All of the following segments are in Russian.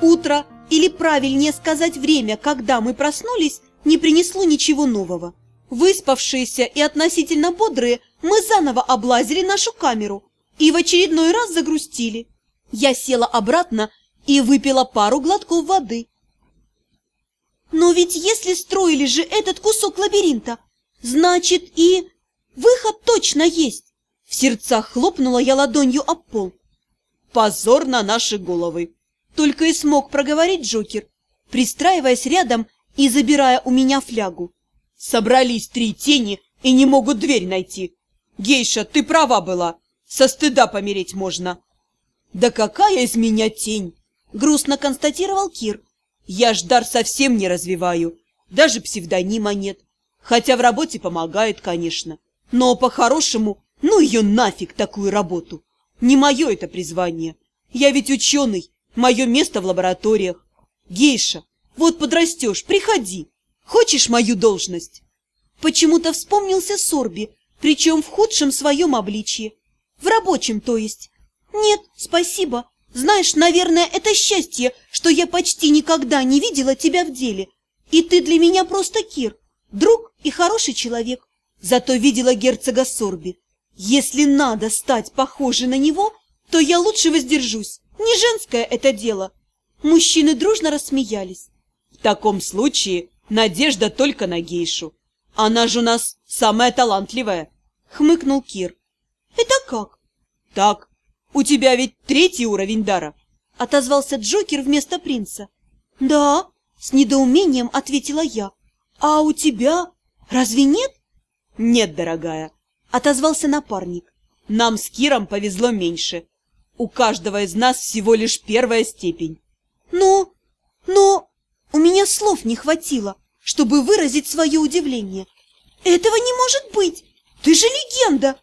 Утро, или правильнее сказать время, когда мы проснулись, не принесло ничего нового. Выспавшиеся и относительно бодрые, мы заново облазили нашу камеру и в очередной раз загрустили. Я села обратно и выпила пару глотков воды. Но ведь если строили же этот кусок лабиринта, значит и выход точно есть. В сердцах хлопнула я ладонью об пол. Позор на наши головы. Только и смог проговорить Джокер, пристраиваясь рядом и забирая у меня флягу. Собрались три тени и не могут дверь найти. Гейша, ты права была. Со стыда помереть можно. Да какая из меня тень? Грустно констатировал Кир. Я ж дар совсем не развиваю. Даже псевдонима нет. Хотя в работе помогает, конечно. Но по-хорошему, ну ее нафиг такую работу. Не мое это призвание. Я ведь ученый, мое место в лабораториях. Гейша, вот подрастешь, приходи. Хочешь мою должность? Почему-то вспомнился Сорби, причем в худшем своем обличье. В рабочем, то есть. Нет, спасибо. Знаешь, наверное, это счастье, что я почти никогда не видела тебя в деле. И ты для меня просто Кир, друг и хороший человек. Зато видела герцога Сорби. Если надо стать похожей на него, то я лучше воздержусь. Не женское это дело. Мужчины дружно рассмеялись. В таком случае надежда только на гейшу. Она же у нас самая талантливая, хмыкнул Кир. Это как? Так, у тебя ведь третий уровень дара, отозвался Джокер вместо принца. Да, с недоумением ответила я. А у тебя разве нет? Нет, дорогая, отозвался напарник. Нам с Киром повезло меньше. У каждого из нас всего лишь первая степень. Но, но у меня слов не хватило, чтобы выразить свое удивление. Этого не может быть! Ты же легенда!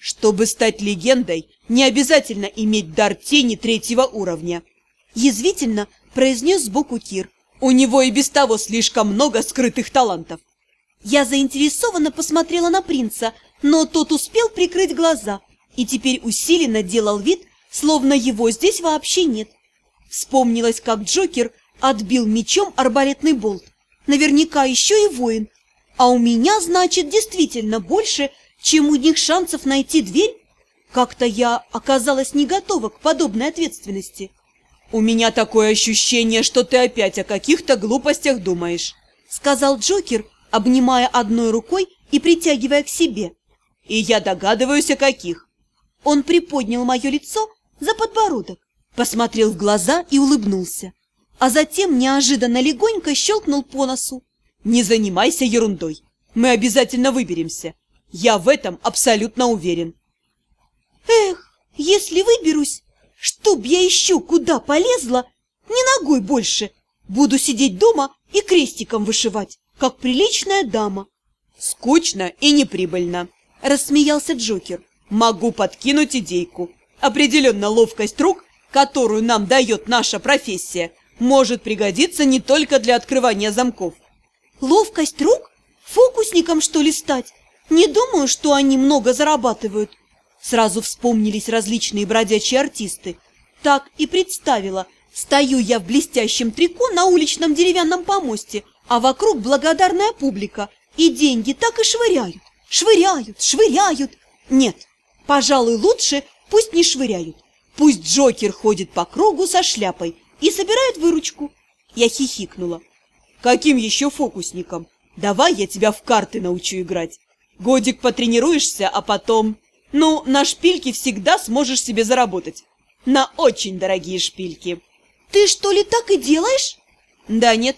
Чтобы стать легендой, не обязательно иметь дар тени третьего уровня. Язвительно произнес сбоку Кир. У него и без того слишком много скрытых талантов. Я заинтересованно посмотрела на принца, но тот успел прикрыть глаза и теперь усиленно делал вид, словно его здесь вообще нет. Вспомнилось, как Джокер отбил мечом арбалетный болт. Наверняка еще и воин. А у меня, значит, действительно больше, чем у них шансов найти дверь. Как-то я оказалась не готова к подобной ответственности. «У меня такое ощущение, что ты опять о каких-то глупостях думаешь», сказал Джокер, обнимая одной рукой и притягивая к себе. «И я догадываюсь, о каких». Он приподнял мое лицо за подбородок, посмотрел в глаза и улыбнулся, а затем неожиданно легонько щелкнул по носу. «Не занимайся ерундой, мы обязательно выберемся. Я в этом абсолютно уверен». «Эх, если выберусь, чтоб я еще куда полезла, не ногой больше, буду сидеть дома и крестиком вышивать, как приличная дама». «Скучно и неприбыльно», – рассмеялся Джокер. «Могу подкинуть идейку. Определенно ловкость рук, которую нам дает наша профессия, может пригодиться не только для открывания замков. Ловкость рук? Фокусником, что ли, стать? Не думаю, что они много зарабатывают. Сразу вспомнились различные бродячие артисты. Так и представила. Стою я в блестящем трико на уличном деревянном помосте, а вокруг благодарная публика, и деньги так и швыряют. Швыряют, швыряют. Нет, пожалуй, лучше Пусть не швыряют. Пусть Джокер ходит по кругу со шляпой и собирает выручку. Я хихикнула. Каким еще фокусником? Давай я тебя в карты научу играть. Годик потренируешься, а потом... Ну, на шпильки всегда сможешь себе заработать. На очень дорогие шпильки. Ты что ли так и делаешь? Да нет,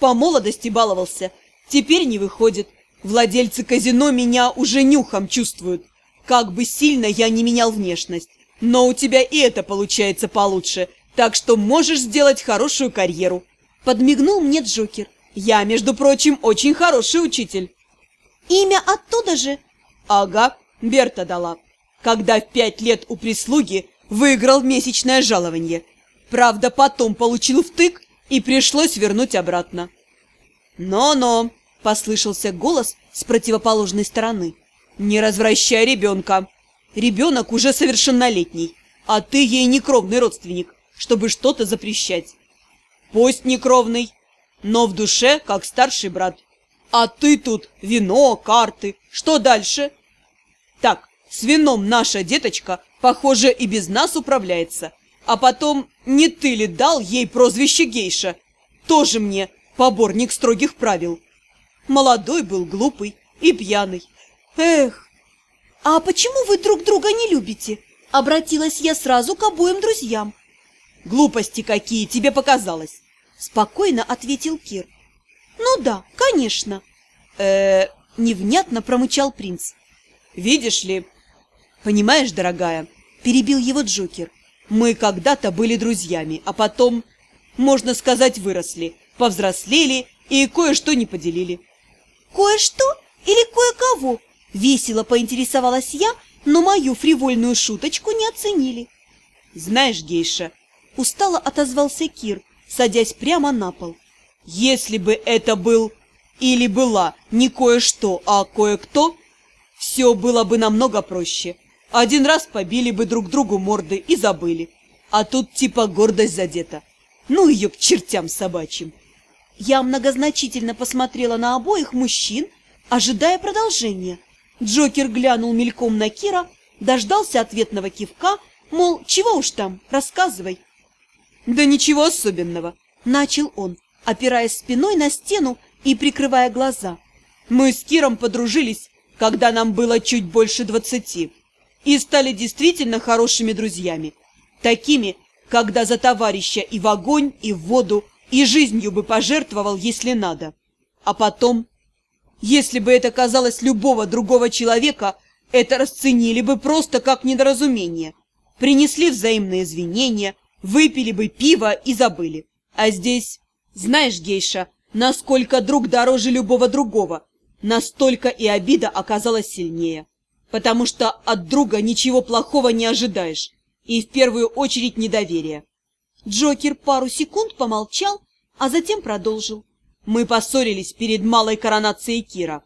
по молодости баловался. Теперь не выходит. Владельцы казино меня уже нюхом чувствуют. Как бы сильно я не менял внешность. Но у тебя и это получается получше, так что можешь сделать хорошую карьеру. Подмигнул мне Джокер. Я, между прочим, очень хороший учитель. Имя оттуда же? Ага, Берта дала. Когда в пять лет у прислуги выиграл месячное жалование. Правда, потом получил втык и пришлось вернуть обратно. «Но-но!» – послышался голос с противоположной стороны. «Не развращай ребенка. Ребенок уже совершеннолетний, а ты ей не кровный родственник, чтобы что-то запрещать. пусть не кровный, но в душе как старший брат. А ты тут вино, карты, что дальше? Так, с вином наша деточка, похоже, и без нас управляется. А потом, не ты ли дал ей прозвище гейша? Тоже мне поборник строгих правил. Молодой был, глупый и пьяный. Эх, «А почему вы друг друга не любите?» Обратилась я сразу к обоим друзьям. глупости какие, тебе показалось. Спокойно ответил Кир. «Ну да, конечно!» э Невнятно промычал принц. «Видишь ли, понимаешь, дорогая, перебил его Джокер, мы когда-то были друзьями, а потом, можно сказать, выросли, повзрослели и кое-что не поделили». «Кое-что или кое-кого?» Весело поинтересовалась я, но мою фривольную шуточку не оценили. «Знаешь, гейша», — устало отозвался Кир, садясь прямо на пол. Если бы это был или была не кое-что, а кое-кто, все было бы намного проще. Один раз побили бы друг другу морды и забыли. А тут типа гордость задета. Ну ее к чертям собачьим. Я многозначительно посмотрела на обоих мужчин, ожидая продолжения. Джокер глянул мельком на Кира, дождался ответного кивка, мол, чего уж там, рассказывай. Да ничего особенного, начал он опираясь спиной на стену и прикрывая глаза. Мы с Киром подружились, когда нам было чуть больше двадцати, и стали действительно хорошими друзьями. Такими, когда за товарища и в огонь, и в воду, и жизнью бы пожертвовал, если надо. А потом, если бы это казалось любого другого человека, это расценили бы просто как недоразумение. Принесли взаимные извинения, выпили бы пиво и забыли. А здесь знаешь, гейша, насколько друг дороже любого другого, настолько и обида оказалась сильнее. Потому что от друга ничего плохого не ожидаешь, и в первую очередь недоверие. Джокер пару секунд помолчал, а затем продолжил. Мы поссорились перед малой коронацией Кира.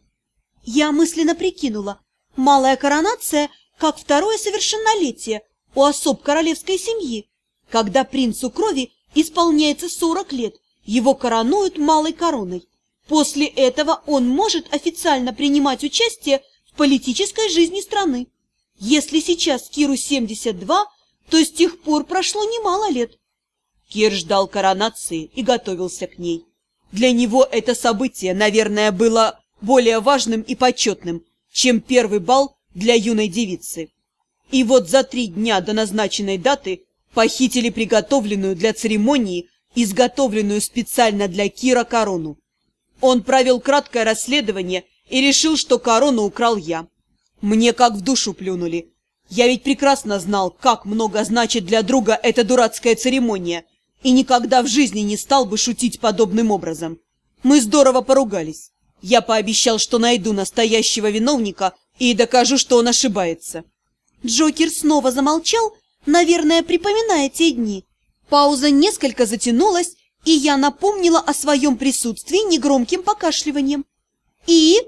Я мысленно прикинула. Малая коронация, как второе совершеннолетие у особ королевской семьи, когда принцу крови исполняется сорок лет – его коронуют малой короной. После этого он может официально принимать участие в политической жизни страны. Если сейчас Киру 72, то с тех пор прошло немало лет. Кир ждал коронации и готовился к ней. Для него это событие, наверное, было более важным и почетным, чем первый бал для юной девицы. И вот за три дня до назначенной даты похитили приготовленную для церемонии изготовленную специально для Кира корону. Он провел краткое расследование и решил, что корону украл я. Мне как в душу плюнули. Я ведь прекрасно знал, как много значит для друга эта дурацкая церемония, и никогда в жизни не стал бы шутить подобным образом. Мы здорово поругались. Я пообещал, что найду настоящего виновника и докажу, что он ошибается. Джокер снова замолчал, наверное, припоминая те дни. Пауза несколько затянулась, и я напомнила о своем присутствии негромким покашливанием. «И?»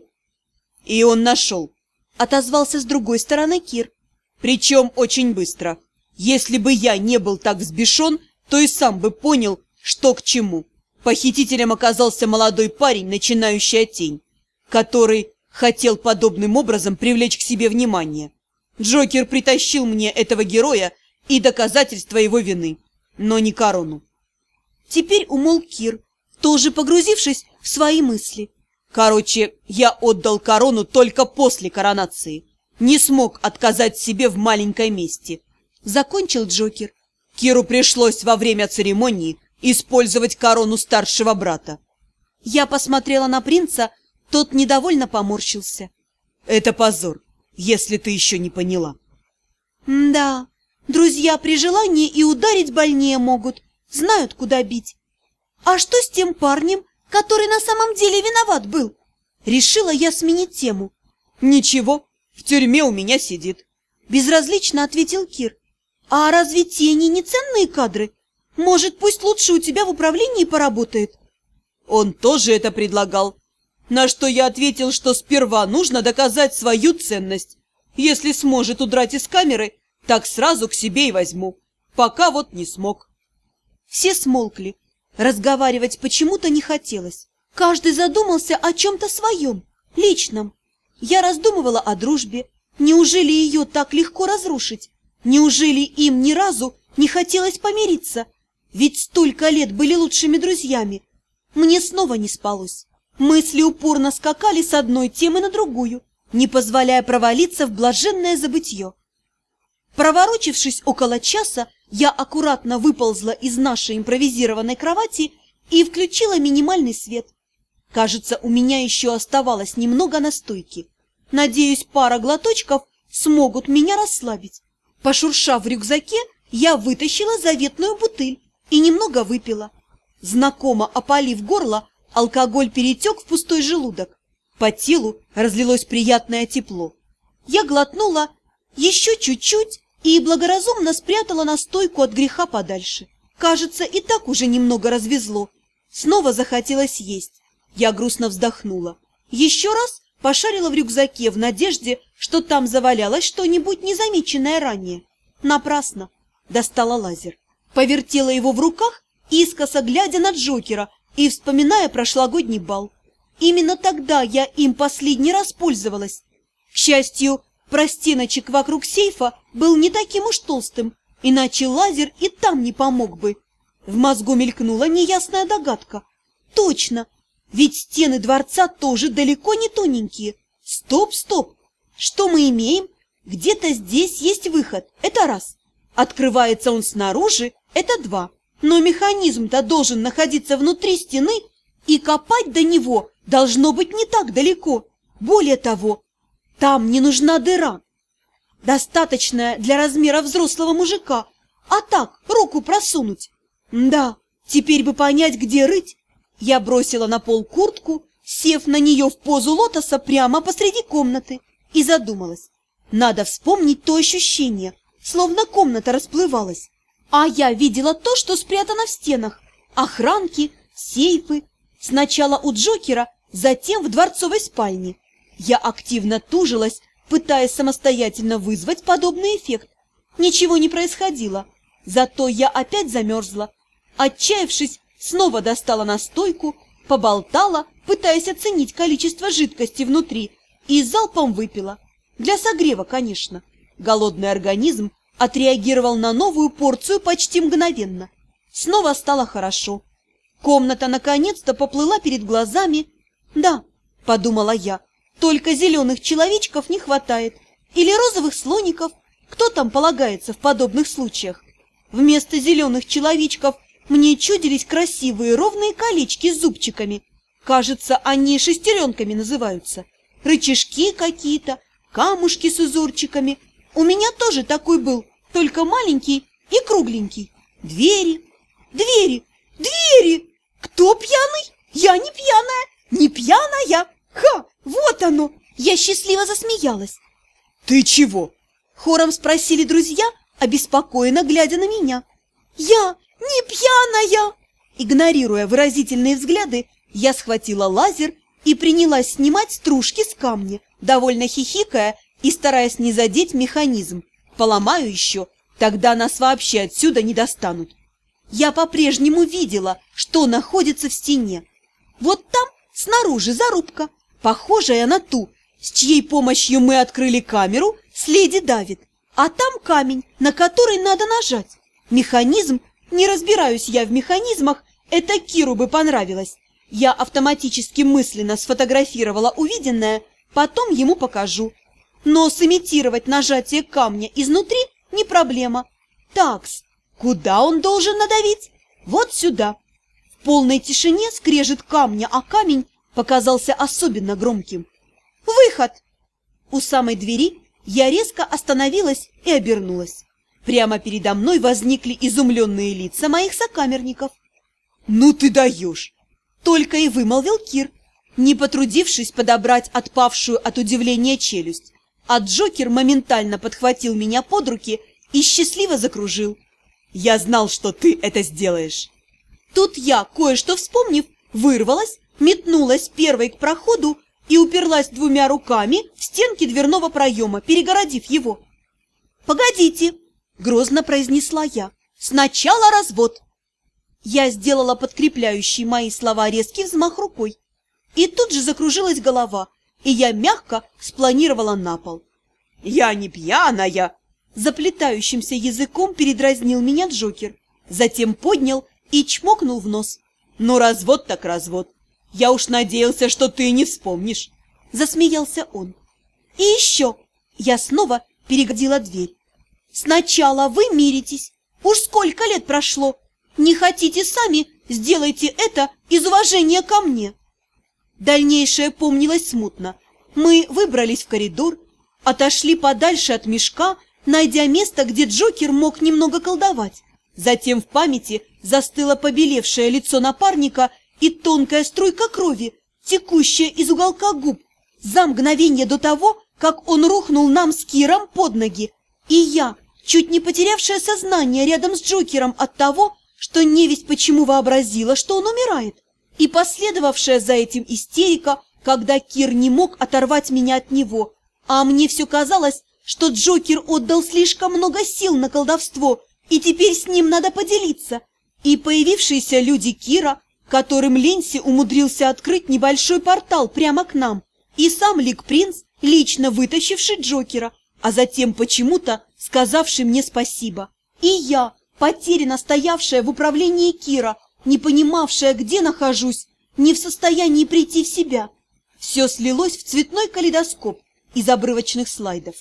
«И он нашел», — отозвался с другой стороны Кир. «Причем очень быстро. Если бы я не был так взбешен, то и сам бы понял, что к чему. Похитителем оказался молодой парень, начинающая тень, который хотел подобным образом привлечь к себе внимание. Джокер притащил мне этого героя и доказательства его вины но не корону. Теперь умолк Кир, тоже погрузившись в свои мысли. Короче, я отдал корону только после коронации. Не смог отказать себе в маленькой месте. Закончил Джокер. Киру пришлось во время церемонии использовать корону старшего брата. Я посмотрела на принца, тот недовольно поморщился. Это позор, если ты еще не поняла. да, Друзья при желании и ударить больнее могут, знают, куда бить. А что с тем парнем, который на самом деле виноват был? Решила я сменить тему. Ничего, в тюрьме у меня сидит. Безразлично ответил Кир. А разве тени не ценные кадры? Может, пусть лучше у тебя в управлении поработает? Он тоже это предлагал. На что я ответил, что сперва нужно доказать свою ценность. Если сможет удрать из камеры, так сразу к себе и возьму. Пока вот не смог. Все смолкли. Разговаривать почему-то не хотелось. Каждый задумался о чем-то своем, личном. Я раздумывала о дружбе. Неужели ее так легко разрушить? Неужели им ни разу не хотелось помириться? Ведь столько лет были лучшими друзьями. Мне снова не спалось. Мысли упорно скакали с одной темы на другую, не позволяя провалиться в блаженное забытье. Проворочившись около часа, я аккуратно выползла из нашей импровизированной кровати и включила минимальный свет. Кажется, у меня еще оставалось немного настойки. Надеюсь, пара глоточков смогут меня расслабить. Пошуршав в рюкзаке, я вытащила заветную бутыль и немного выпила. Знакомо опалив горло, алкоголь перетек в пустой желудок. По телу разлилось приятное тепло. Я глотнула еще чуть-чуть и благоразумно спрятала настойку от греха подальше. Кажется, и так уже немного развезло. Снова захотелось есть. Я грустно вздохнула. Еще раз пошарила в рюкзаке в надежде, что там завалялось что-нибудь незамеченное ранее. Напрасно. Достала лазер. Повертела его в руках, искоса глядя на Джокера и вспоминая прошлогодний бал. Именно тогда я им последний раз пользовалась. К счастью, простеночек вокруг сейфа был не таким уж толстым, иначе лазер и там не помог бы. В мозгу мелькнула неясная догадка. Точно, ведь стены дворца тоже далеко не тоненькие. Стоп, стоп! Что мы имеем? Где-то здесь есть выход, это раз. Открывается он снаружи, это два. Но механизм-то должен находиться внутри стены, и копать до него должно быть не так далеко. Более того, там не нужна дыра, достаточная для размера взрослого мужика, а так руку просунуть. Да, теперь бы понять, где рыть. Я бросила на пол куртку, сев на нее в позу лотоса прямо посреди комнаты, и задумалась. Надо вспомнить то ощущение, словно комната расплывалась. А я видела то, что спрятано в стенах. Охранки, сейфы. Сначала у Джокера, затем в дворцовой спальне. Я активно тужилась, пытаясь самостоятельно вызвать подобный эффект. Ничего не происходило. Зато я опять замерзла. Отчаявшись, снова достала настойку, поболтала, пытаясь оценить количество жидкости внутри, и залпом выпила. Для согрева, конечно. Голодный организм отреагировал на новую порцию почти мгновенно. Снова стало хорошо. Комната наконец-то поплыла перед глазами. Да, подумала я, только зеленых человечков не хватает. Или розовых слоников. Кто там полагается в подобных случаях? Вместо зеленых человечков мне чудились красивые ровные колечки с зубчиками. Кажется, они шестеренками называются. Рычажки какие-то, камушки с узорчиками. У меня тоже такой был, только маленький и кругленький. Двери, двери, двери! Кто пьяный? Я не пьяная, не пьяная! Ха, вот оно! Я счастливо засмеялась. Ты чего? Хором спросили друзья, обеспокоенно глядя на меня. Я не пьяная! Игнорируя выразительные взгляды, я схватила лазер и принялась снимать стружки с камня, довольно хихикая и стараясь не задеть механизм. Поломаю еще, тогда нас вообще отсюда не достанут. Я по-прежнему видела, что находится в стене. Вот там, снаружи, зарубка, похожая на ту, с чьей помощью мы открыли камеру с леди Давид. А там камень, на который надо нажать. Механизм, не разбираюсь я в механизмах, это Киру бы понравилось. Я автоматически мысленно сфотографировала увиденное, потом ему покажу. Но сымитировать нажатие камня изнутри не проблема. Такс, куда он должен надавить? Вот сюда. В полной тишине скрежет камня, а камень показался особенно громким. Выход! У самой двери я резко остановилась и обернулась. Прямо передо мной возникли изумленные лица моих сокамерников. «Ну ты даешь!» Только и вымолвил Кир, не потрудившись подобрать отпавшую от удивления челюсть. А Джокер моментально подхватил меня под руки и счастливо закружил. «Я знал, что ты это сделаешь!» Тут я, кое-что вспомнив, вырвалась, метнулась первой к проходу и уперлась двумя руками в стенки дверного проема, перегородив его. «Погодите!» – грозно произнесла я. «Сначала развод!» Я сделала подкрепляющий мои слова резкий взмах рукой. И тут же закружилась голова, и я мягко спланировала на пол. «Я не пьяная!» Заплетающимся языком передразнил меня Джокер, затем поднял и чмокнул в нос. «Ну, развод так развод. Я уж надеялся, что ты не вспомнишь!» Засмеялся он. «И еще!» Я снова перегодила дверь. «Сначала вы миритесь. Уж сколько лет прошло. Не хотите сами, сделайте это из уважения ко мне». Дальнейшее помнилось смутно. Мы выбрались в коридор, отошли подальше от мешка, найдя место, где Джокер мог немного колдовать. Затем в памяти застыло побелевшее лицо напарника и тонкая струйка крови, текущая из уголка губ, за мгновение до того, как он рухнул нам с Киром под ноги. И я, чуть не потерявшая сознание рядом с Джокером от того, что невесть почему вообразила, что он умирает, и последовавшая за этим истерика, когда Кир не мог оторвать меня от него, а мне все казалось, что Джокер отдал слишком много сил на колдовство, и теперь с ним надо поделиться. И появившиеся люди Кира, которым Ленси умудрился открыть небольшой портал прямо к нам, и сам Лик Принц, лично вытащивший Джокера, а затем почему-то сказавший мне спасибо. И я, потерянно стоявшая в управлении Кира, не понимавшая, где нахожусь, не в состоянии прийти в себя. Все слилось в цветной калейдоскоп из обрывочных слайдов.